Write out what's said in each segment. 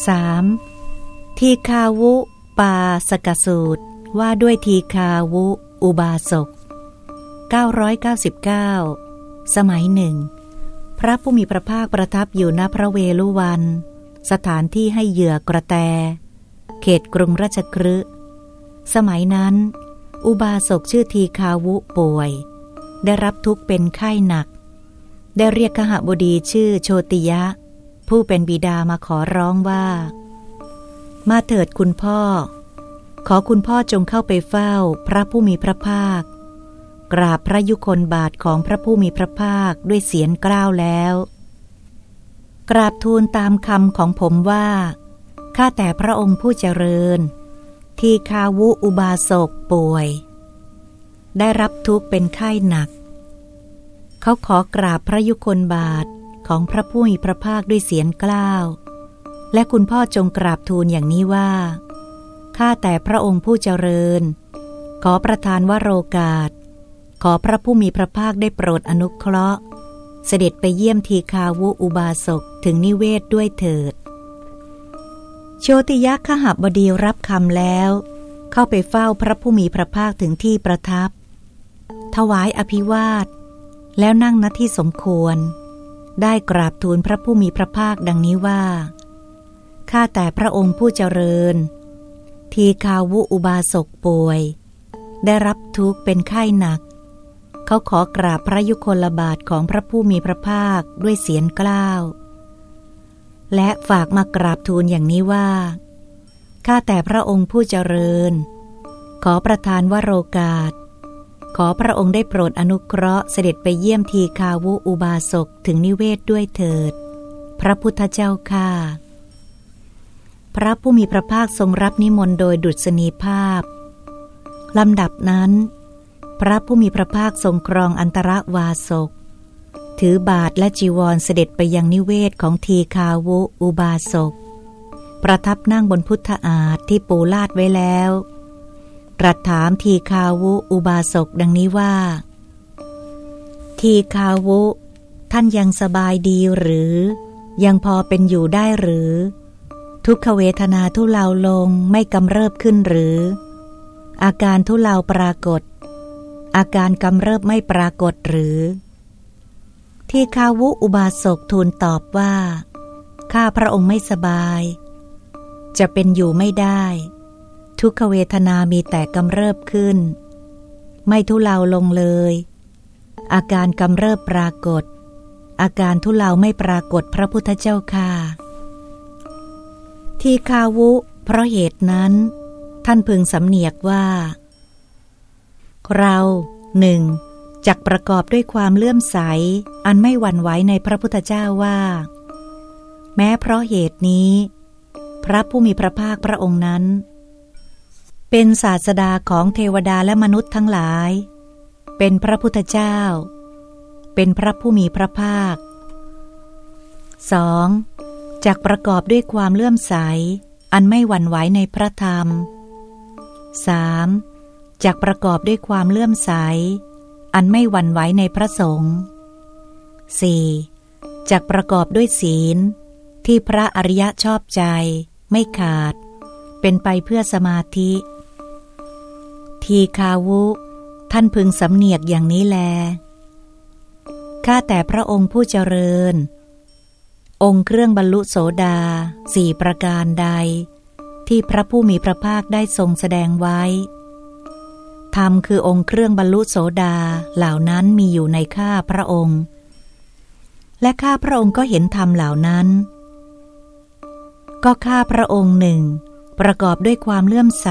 3. ทีคาวุ ปาสกสูตร ว่าด้วยทีคาวุ อุบาสก 999 สมัยหนึ่ง พระผู้มีพระภาคประทับอยู่ณพระเวลุวัน สถานที่ให้เหยื่อกระแต เขตกรุงราชครืสมัยนั้น อุบาสกชื่อทีคาวุป่วย ได้รับทุกข์เป็นไข้หนัก ได้เรียกขหบดีชื่อโชติยะ ผู้เป็นบิดามาขอร้องว่า มาเถิดคุณพ่อ ขอคุณพ่อจงเข้าไปเฝ้าพระผู้มีพระภาค กราบพระยุคนบาทของพระผู้มีพระภาคด้วยเสียงกล้าวแล้ว กราบทูลตามคำของผมว่าข้าแต่พระองค์ผู้เจริญ ที่คาวุอุบาสกป่วย ได้รับทุกข์เป็นไข้หนัก เขาขอกราบพระยุคนบาท ของพระผู้มีพระภาคด้วยเสียงกล้าว และคุณพ่อจงกราบทูลอย่างนี้ว่า ข้าแต่พระองค์ผู้เจริญ ขอประทานวโรกาส ขอพระผู้มีพระภาคได้โปรดอนุเคราะห์ เสด็จไปเยี่ยมทีคาวุอุบาสกถึงนิเวศด้วยเถิด โชติยะขหบดีรับคำแล้ว เข้าไปเฝ้าพระผู้มีพระภาคถึงที่ประทับ ถวายอภิวาท แล้วนั่งณที่สมควร ได้กราบทูลพระผู้มีพระภาคดังนี้ว่า ข้าแต่พระองค์ผู้เจริญ ทีคาวุอุบาสกป่วย ได้รับทุกข์เป็นไข้หนัก เขาขอกราบพระยุคลบาทของพระผู้มีพระภาคด้วยเสียงกล้าว และฝากมากราบทูลอย่างนี้ว่า ข้าแต่พระองค์ผู้เจริญ ขอประทานวโรกาส ขอพระองค์ได้โปรดอนุเคราะห์เสด็จไปเยี่ยมทีคาวุอุบาสกถึงนิเวศด้วยเถิด พระพุทธเจ้าค่าพระผู้มีพระภาคทรงรับนิมนต์โดยดุษณีภาพ ลำดับนั้น พระผู้มีพระภาคทรงครองอันตรวาสก ถือบาทและจีวรเสด็จไปยังนิเวศของทีคาวุอุบาสก ประทับนั่งบนพุทธอาฏที่ปูลาดไว้แล้ว ตรัสถามทีคาวุอุบาสกดังนี้ว่า ทีคาวุ ท่านยังสบายดีหรือ ยังพอเป็นอยู่ได้หรือ ทุกขเวทนาทุเลาลงไม่กำเริบขึ้นหรือ อาการทุเลาปรากฏ อาการกำเริบไม่ปรากฏหรือ ทีคาวุอุบาสกทูลตอบว่า ข้าพระองค์ไม่สบาย จะเป็นอยู่ไม่ได้ ทุกขเวทนามีแต่กำเริบขึ้น ไม่ทุเลาลงเลย อาการกำเริบปรากฏ อาการทุเลาไม่ปรากฏพระพุทธเจ้าค่ะ ทีคาวุ เพราะเหตุนั้น ท่านพึงสำเนียกว่า เราหนึ่งจักประกอบด้วยความเลื่อมใส อันไม่หวั่นไหวในพระพุทธเจ้าว่า แม้เพราะเหตุนี้ พระผู้มีพระภาคพระองค์นั้น เป็นศาสดาของเทวดาและมนุษย์ทั้งหลาย เป็นพระพุทธเจ้า เป็นพระผู้มีพระภาค 2. จักประกอบด้วยความเลื่อมใส อันไม่หวั่นไหวในพระธรรม 3. จักประกอบด้วยความเลื่อมใส อันไม่หวั่นไหวในพระสงฆ์ 4. จักประกอบด้วยศีล ที่พระอริยะชอบใจ ไม่ขาด เป็นไปเพื่อสมาธิ ทีคาวุ ท่านพึงสำเนียกอย่างนี้แล ข้าแต่พระองค์ผู้เจริญ องค์เครื่องบรรลุโสดาสี่ประการใด ที่พระผู้มีพระภาคได้ทรงแสดงไว้ ธรรมคือองค์เครื่องบรรลุโสดาเหล่านั้นมีอยู่ในข้าพระองค์ และข้าพระองค์ก็เห็นธรรมเหล่านั้น ก็ข้าพระองค์หนึ่ง ประกอบด้วยความเลื่อมใส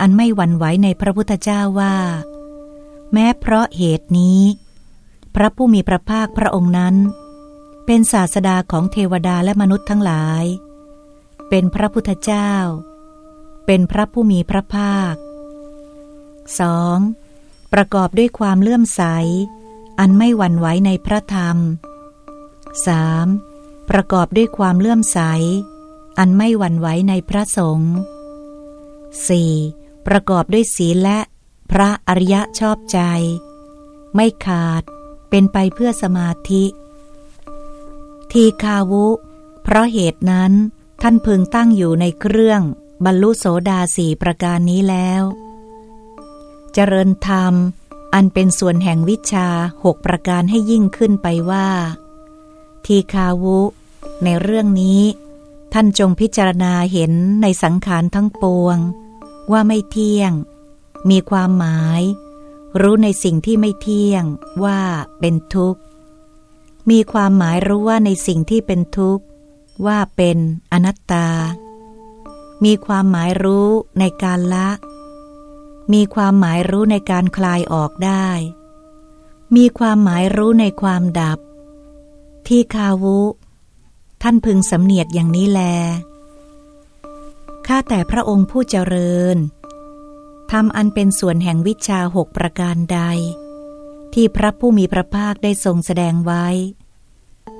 อันไม่หวั่นไหวในพระพุทธเจ้าว่า แม้เพราะเหตุนี้ พระผู้มีพระภาคพระองค์นั้น เป็นศาสดาของเทวดาและมนุษย์ทั้งหลาย เป็นพระพุทธเจ้า เป็นพระผู้มีพระภาค 2. ประกอบด้วยความเลื่อมใส อันไม่หวั่นไหวในพระธรรม 3. ประกอบด้วยความเลื่อมใส อันไม่หวั่นไหวในพระสงฆ์ 4. ประกอบด้วยศีลและพระอริยะชอบใจ ไม่ขาดเป็นไปเพื่อสมาธิ ทีคาวุ เพราะเหตุนั้นท่านพึงตั้งอยู่ในเครื่องบรรลุโสดาสี่ประการนี้แล้ว เจริญธรรม อันเป็นส่วนแห่งวิชาหกประการให้ยิ่งขึ้นไปว่า ทีคาวุ ในเรื่องนี้ ท่านจงพิจารณาเห็นในสังขารทั้งปวง ว่าไม่เที่ยง มีความหมาย รู้ในสิ่งที่ไม่เที่ยงว่าเป็นทุกข์ มีความหมายรู้ว่าในสิ่งที่เป็นทุกข์ ว่าเป็นอนัตตา มีความหมายรู้ในการละ มีความหมายรู้ในการคลายออกได้ มีความหมายรู้ในความดับ ที่คาวุ ท่านพึงสำเนียกอย่างนี้แล ข้าแต่พระองค์ผู้เจริญทำอันเป็นส่วนแห่งวิชาหกประการใด ที่พระผู้มีพระภาคได้ทรงแสดงไว้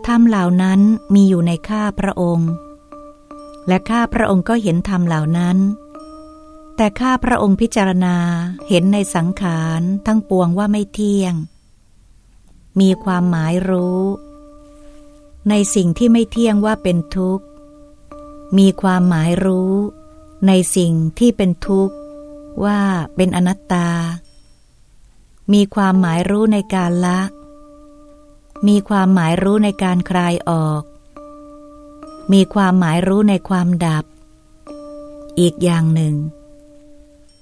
ธรรมเหล่านั้นมีอยู่ในข้าพระองค์ และข้าพระองค์ก็เห็นธรรมเหล่านั้น แต่ข้าพระองค์พิจารณาเห็นในสังขารทั้งปวงว่าไม่เที่ยง มีความหมายรู้ ในสิ่งที่ไม่เที่ยงว่าเป็นทุกข์ มีความหมายรู้ ในสิ่งที่เป็นทุกข์ ว่าเป็นอนัตตา มีความหมายรู้ในการละ มีความหมายรู้ในการคลายออก มีความหมายรู้ในความดับ อีกอย่างหนึ่ง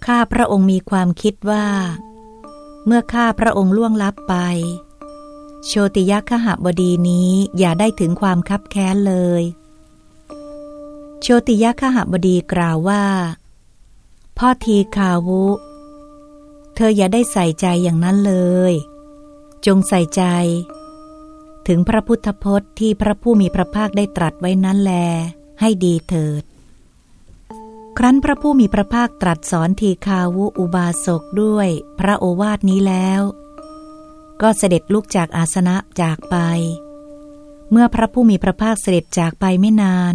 ข้าพระองค์มีความคิดว่า เมื่อข้าพระองค์ล่วงลับไป โชติยคหบดีนี้อย่าได้ถึงความคับแค้นเลย โชติยคหบดีกล่าวว่า พ่อทีคาวุ เธออย่าได้ใส่ใจอย่างนั้นเลย จงใส่ใจ ถึงพระพุทธพจน์ที่พระผู้มีพระภาคได้ตรัสไว้นั้นแล ให้ดีเถิด ครั้นพระผู้มีพระภาคตรัสสอนทีคาวุอุบาสกด้วย พระโอวาทนี้แล้ว ก็เสด็จลุกจากอาสนะจากไป เมื่อพระผู้มีพระภาคเสด็จจากไปไม่นาน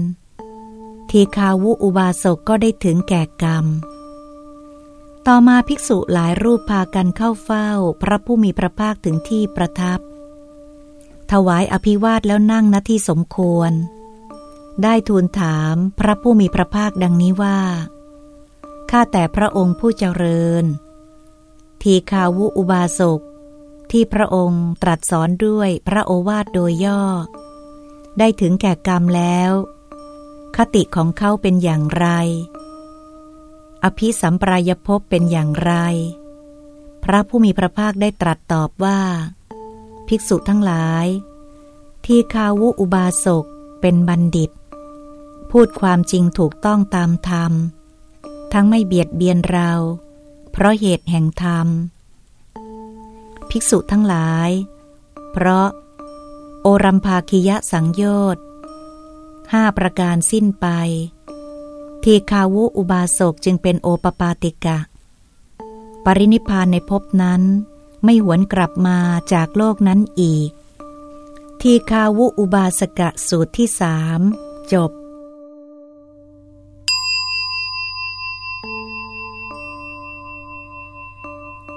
ทีคาวุอุบาสกก็ได้ถึงแก่กรรม ต่อมาภิกษุหลายรูปพากันเข้าเฝ้า พระผู้มีพระภาคถึงที่ประทับ ถวายอภิวาทแล้วนั่งณที่สมควร ได้ทูลถามพระผู้มีพระภาคดังนี้ว่า ข้าแต่พระองค์ผู้เจริญ ทีคาวุอุบาสก ที่พระองค์ตรัสสอนด้วยพระโอวาทโดยย่อ ได้ถึงแก่กรรมแล้ว คติของเขาเป็นอย่างไร อภิสัมปรายภพเป็นอย่างไร พระผู้มีพระภาคได้ตรัสตอบว่า ภิกษุทั้งหลาย ที่คาวุอุบาสกเป็นบัณฑิต พูดความจริงถูกต้องตามธรรม ทั้งไม่เบียดเบียนเรา เพราะเหตุแห่งธรรม ภิกษุทั้งหลาย เพราะ โอรัมภาคิยะสังโยชน์ห้าประการสิ้นไป ทีคาวุอุบาสกจึงเป็นโอปปาติกะ ปรินิพานในภพนั้น ไม่หวนกลับมาจากโลกนั้นอีก ทีคาวุอุบาสกะสูตรที่สามจบ